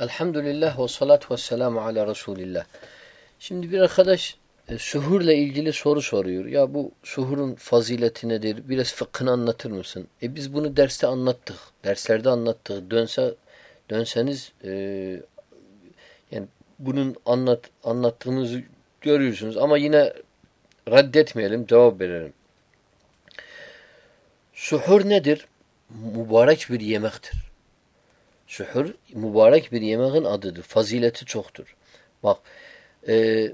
Elhamdülillah ve salatu ve selamu ala Resulillah. Şimdi bir arkadaş e, suhurla ilgili soru soruyor. Ya bu suhurun fazileti nedir? Biraz fıkhını anlatır mısın? E biz bunu derste anlattık. Derslerde anlattık. Dönse dönseniz e, yani bunun anlat anlattığımızı görüyorsunuz ama yine reddetmeyelim, cevap verelim. Suhur nedir? Mübarek bir yemektir. Suhur mübarek bir yemeğin adıdır. Fazileti çoktur. Bak e,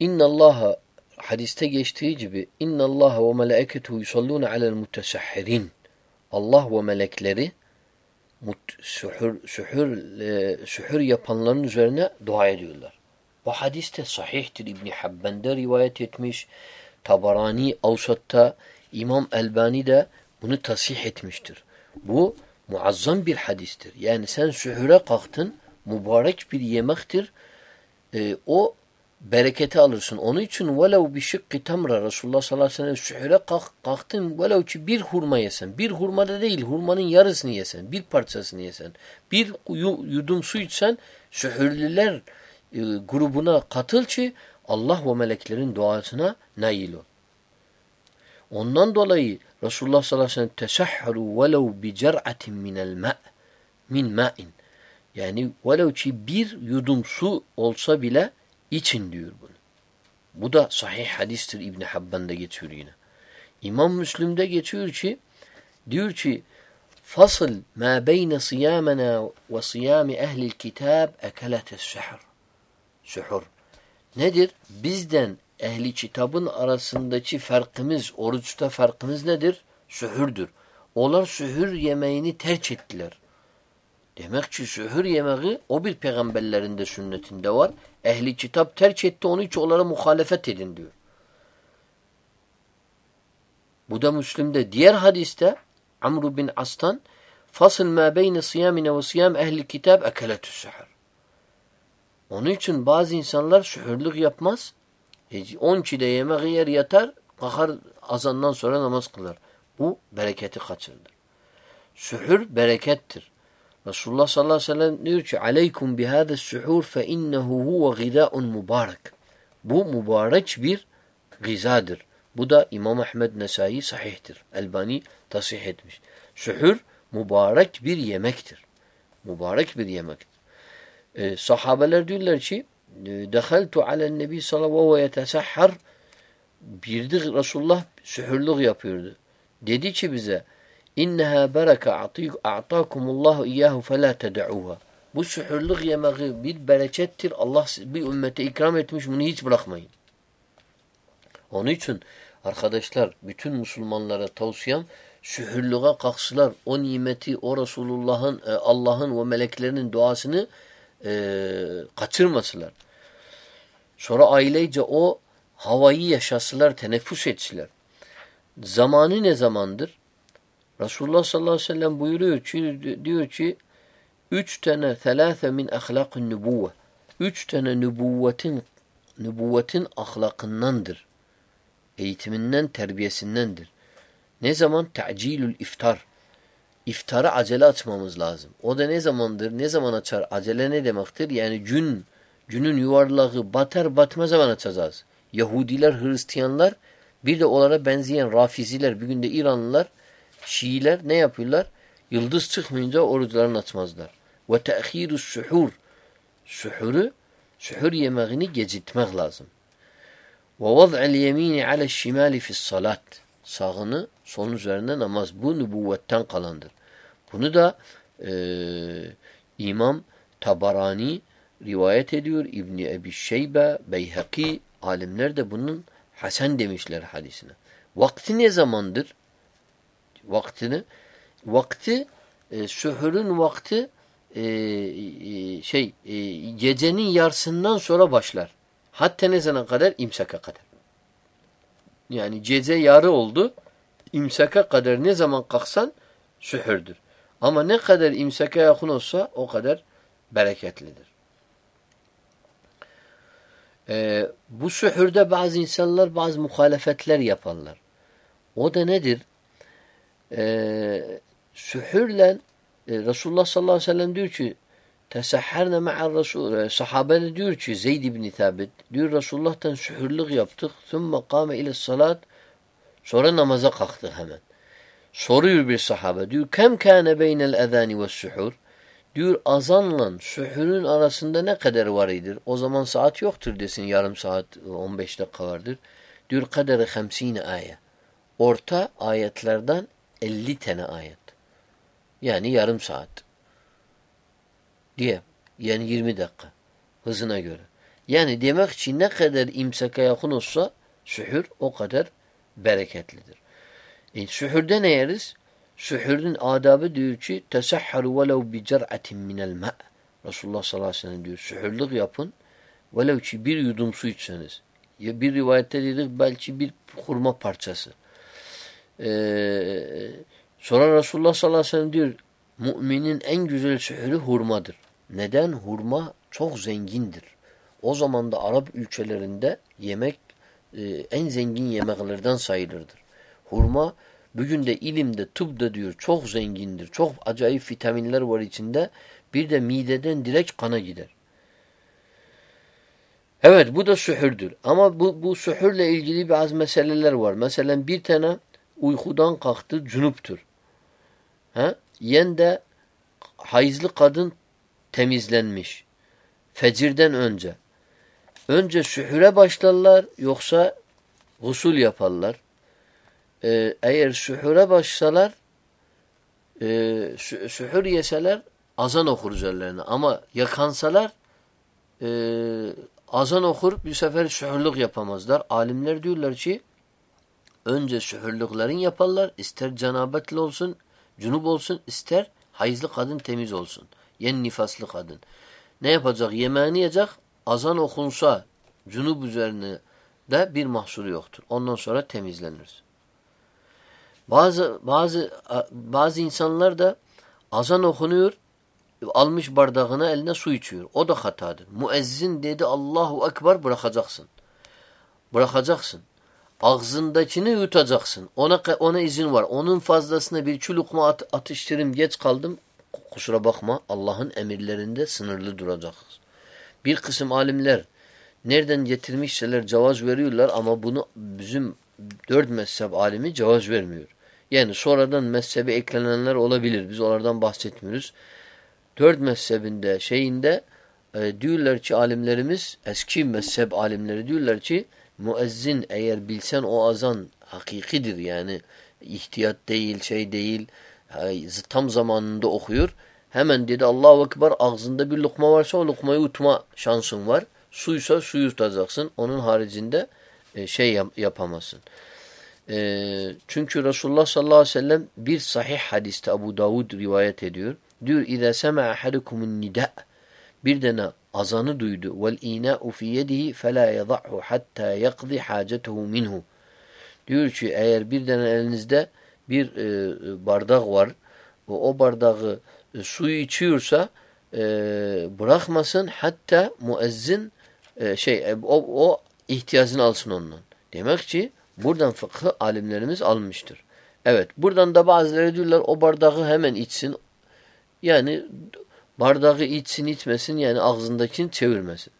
innallaha hadiste geçtiği gibi innallaha ve melaiketu yusalluna alel mutesahhirin Allah ve melekleri mut, suhur, suhur, e, suhur yapanların üzerine dua ediyorlar. Bu hadiste sahihtir. İbni Habben'de rivayet etmiş. Tabarani Avsat'ta İmam Elbani de bunu tasih etmiştir. Bu muazzam bir hadistir. Yani sen sühure kalktın, mübarek bir yemektir. E, o bereketi alırsın. Onun için velev bir şıkkı tamra Resulullah sallallahu aleyhi ve sellem sühure kalk, kalktın velev ki bir hurma yesen. Bir hurma da değil, hurmanın yarısını yesen. Bir parçasını yesen. Bir yudum su içsen sühürlüler e, grubuna katıl ki Allah ve meleklerin duasına nail ol. Ondan dolayı Resulullah sallallahu aleyhi ve sellem tesahharu velev bi cer'atin minel ma' min ma'in. Yani velev ki bir yudum su olsa bile için diyor bunu. Bu da sahih hadistir İbn Habban'da geçiyor yine. İmam Müslim'de geçiyor ki diyor ki fasıl ma beyne siyamena ve siyami ehlil kitab ekeletes suhur. Suhur. Nedir? Bizden ehli kitabın arasındaki farkımız, oruçta farkımız nedir? Sühürdür. Onlar sühür yemeğini terk ettiler. Demek ki sühür yemeği o bir peygamberlerin de sünnetinde var. Ehli kitap terk etti onu hiç onlara muhalefet edin diyor. Bu da Müslim'de. Diğer hadiste Amr bin As'tan fasıl ma beyne siyamine ve siyam ehli kitab ekeletü sühür. Onun için bazı insanlar sühürlük yapmaz. 12'de yemek yer yatar, kalkar azandan sonra namaz kılar. Bu bereketi kaçırır. Sühür berekettir. Resulullah sallallahu aleyhi ve sellem diyor ki aleykum bihâde sühur fe innehu huve gıdâun mübarek. Bu mübarek bir gızadır. Bu da İmam Ahmed Nesai sahihtir. Elbani tasih etmiş. Sühür mübarek bir yemektir. Mübarek bir yemektir. Ee, sahabeler diyorlar ki dehaltu alen nebi sallallahu aleyhi ve yetesahhar birdi Resulullah sühürlük yapıyordu. Dedi ki bize inneha bereke a'takumullahu iyyahu fela ted'uha. Bu sühürlük yemeği bir berekettir. Allah bir ümmete ikram etmiş bunu hiç bırakmayın. Onun için arkadaşlar bütün Müslümanlara tavsiyem sühürlüğe kalksılar. O nimeti, o Resulullah'ın, Allah'ın ve meleklerinin duasını e, kaçırmasılar. Sonra ailece o havayı yaşasılar, teneffüs etsinler. Zamanı ne zamandır? Resulullah sallallahu aleyhi ve sellem buyuruyor ki, diyor ki üç tane thelâfe min ahlakın nübuvve. Üç tane nübüvvetin nübüvvetin ahlakındandır. Eğitiminden, terbiyesindendir. Ne zaman? Te'cilül iftar. İftara acele açmamız lazım. O da ne zamandır? Ne zaman açar? Acele ne demektir? Yani gün, günün yuvarlağı batar batmaz zaman açacağız. Yahudiler, Hristiyanlar bir de onlara benzeyen Rafiziler, bir günde İranlılar, Şiiler ne yapıyorlar? Yıldız çıkmayınca oruçlarını açmazlar. Ve te'khirus suhur. Suhuru, suhur yemeğini gecitmek lazım. Ve vaz'al yemini ala şimali fis salat. Sağını solun üzerinde namaz. Bu nübüvvetten kalandır. Bunu da e, İmam Tabarani rivayet ediyor. İbni Ebi Şeybe, Beyhaki alimler de bunun Hasan demişler hadisine. Vakti ne zamandır? Vaktini vakti e, sühürün vakti e, e, şey e, gecenin yarısından sonra başlar. Hatta ne zaman kadar? İmsaka kadar. Yani gece yarı oldu. İmsaka kadar ne zaman kalksan sühürdür. Ama ne kadar imsaka yakın olsa o kadar bereketlidir. Ee, bu sühürde bazı insanlar bazı muhalefetler yaparlar. O da nedir? Ee, sühürle e, Resulullah sallallahu aleyhi ve sellem diyor ki tesahherne ma'al Resul. E, sahabe de diyor ki Zeyd ibn Thabit diyor Resulullah'tan sühürlük yaptık. Thumma kâme ile salat. Sonra namaza kalktı hemen. Soruyor bir sahabe diyor kem kâne beynel ezâni ve suhur. Diyor azanla sühürün arasında ne kadar var idir? O zaman saat yoktur desin yarım saat 15 dakika vardır. Diyor kaderi 50 ayet. Orta ayetlerden 50 tane ayet. Yani yarım saat. Diye. Yani 20 dakika. Hızına göre. Yani demek için ne kadar imsaka yakın olsa sühür o kadar bereketlidir. E, sühürde ne yeriz? Sühürün adabı diyor ki tesahharu velev bi cer'atin minel ma' Resulullah sallallahu aleyhi ve sellem diyor. Sühürlük yapın velev ki bir yudum su içseniz. Ya bir rivayette dedik belki bir hurma parçası. Ee, sonra Resulullah sallallahu aleyhi ve sellem diyor müminin en güzel sühürü hurmadır. Neden? Hurma çok zengindir. O zaman da Arap ülkelerinde yemek e, en zengin yemeklerden sayılırdır. Hurma bugün de ilimde, tıpta diyor çok zengindir. Çok acayip vitaminler var içinde. Bir de mideden direkt kana gider. Evet bu da sühürdür. Ama bu, bu sühürle ilgili bazı meseleler var. Mesela bir tane uykudan kalktı cunuptur. Ha? Yen de hayızlı kadın temizlenmiş. Fecirden önce. Önce sühüre başlarlar yoksa gusul yaparlar. Ee, eğer sühüre başsalar e, sühür yeseler azan okur üzerlerine. Ama yakansalar e, azan okur bir sefer sühürlük yapamazlar. Alimler diyorlar ki önce sühürlüklerin yaparlar. ister cenabetli olsun, cunup olsun, ister hayızlı kadın temiz olsun. Yen nifaslı kadın. Ne yapacak? Yemeğini yiyecek. Azan okunsa cunub üzerine de bir mahsuru yoktur. Ondan sonra temizlenir. Bazı bazı bazı insanlar da azan okunuyor almış bardağına eline su içiyor. O da hatadır. Müezzin dedi Allahu Ekber bırakacaksın. Bırakacaksın. Ağzındakini yutacaksın. Ona ona izin var. Onun fazlasına bir çulukma at, atıştırım geç kaldım. Kusura bakma Allah'ın emirlerinde sınırlı duracaksın. Bir kısım alimler nereden getirmişseler cevaz veriyorlar ama bunu bizim dört mezhep alimi cevaz vermiyor. Yani sonradan mezhebe eklenenler olabilir. Biz onlardan bahsetmiyoruz. Dört mezhebinde şeyinde e, diyorlar ki alimlerimiz eski mezhep alimleri diyorlar ki müezzin eğer bilsen o azan hakikidir yani ihtiyat değil şey değil tam zamanında okuyor. Hemen dedi Allahu Ekber ağzında bir lokma varsa o lokmayı yutma şansın var. Suysa suyu tutacaksın. Onun haricinde e, şey yap yapamazsın. E, çünkü Resulullah sallallahu aleyhi ve sellem bir sahih hadiste Abu Davud rivayet ediyor. Diyor İza sema ahadukumun nida bir dene azanı duydu vel ina'u fi yedihi fela yada'hu hatta yaqdi hacetuhu minhu. Diyor ki eğer bir tane elinizde bir e, bardak var ve o bardağı e, suyu içiyorsa e, bırakmasın hatta müezzin e, şey e, o, o ihtiyacını alsın ondan. Demek ki buradan fıkhı alimlerimiz almıştır. Evet buradan da bazıları diyorlar o bardağı hemen içsin. Yani bardağı içsin içmesin yani ağzındakini çevirmesin.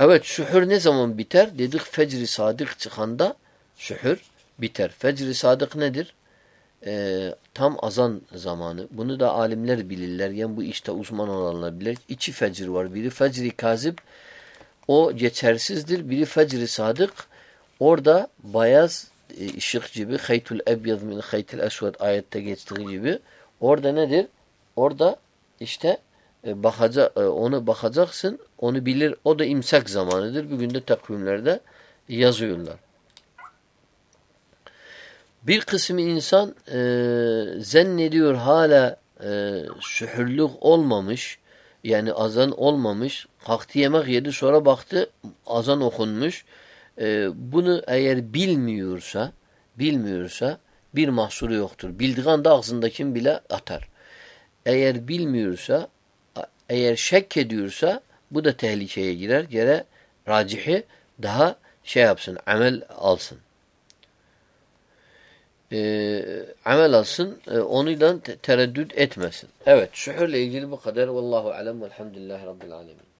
Evet sühür ne zaman biter? Dedik fecri sadık çıkanda sühür biter. Fecri sadık nedir? Ee, tam azan zamanı. Bunu da alimler bilirler. Yani bu işte uzman olanlar bilir. İki fecir var. Biri fecri kazip o geçersizdir. Biri fecri sadık. Orada bayaz e, ışık gibi haytul ebyad min haytul esved ayette geçtiği gibi orada nedir? Orada işte e, bakaca, e, onu bakacaksın. Onu bilir. O da imsak zamanıdır. Bugün de takvimlerde yazıyorlar. Bir kısmı insan e, zannediyor hala e, sühürlük olmamış. Yani azan olmamış. Kalktı yemek yedi sonra baktı azan okunmuş. E, bunu eğer bilmiyorsa bilmiyorsa bir mahsuru yoktur. Bildiği anda ağzındakini bile atar. Eğer bilmiyorsa eğer şek ediyorsa bu da tehlikeye girer. Gere racihi daha şey yapsın, amel alsın. e, amel alsın, e, onunla tereddüt etmesin. Evet, şuhurla ilgili bu kadar. Vallahu alem velhamdülillahi rabbil alemin.